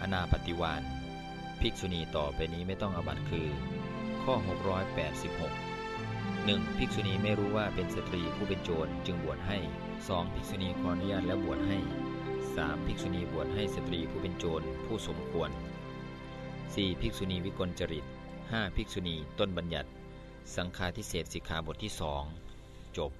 อนาปฏิวานภิกษุณีต่อไปนี้ไม่ต้องอบัตคือ ข้อ 686 1. ภิกษุณีไม่รู้ว่าเป็นสตรีผู้เป็นโจรจึงบวชให้ 2. ภิกษุณีขออนุญาตแล้วบวชให้ 3. ภิกษุณีบวชให้สตรีผู้เป็นโจรผู้สมควร 4. ภิกษุณีวิกลจริต 5. ภิกษุณีต้นบัญญัติ สังฆาทิเศษสิกขาบทที่สองจบ